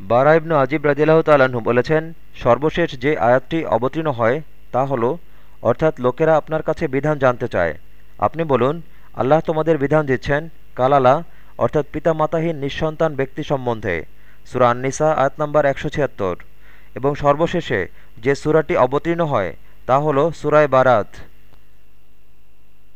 বারা ইবনু আজিব রাজিল্লাহ তালাহু বলেছেন, সর্বশেষ যে আয়াতটি অবতীর্ণ হয় তা হল, অর্থাৎ লোকেরা আপনার কাছে বিধান জানতে চায়। আপনি বলুন, আল্লাহ তোমাদের বিধান দিচ্ছেন কালালা, অর্থাৎ পিতামাতাহীন নিঃসন্তান ব্যক্তি সম্বন্ধে। সুরা আননিসা, আয়াত নম্বর একশো ছিয়াত্তর। এবং সর্বশেষে যে সুরাটি অবতীর্ণ হয় তা হল সুরায় বারাত।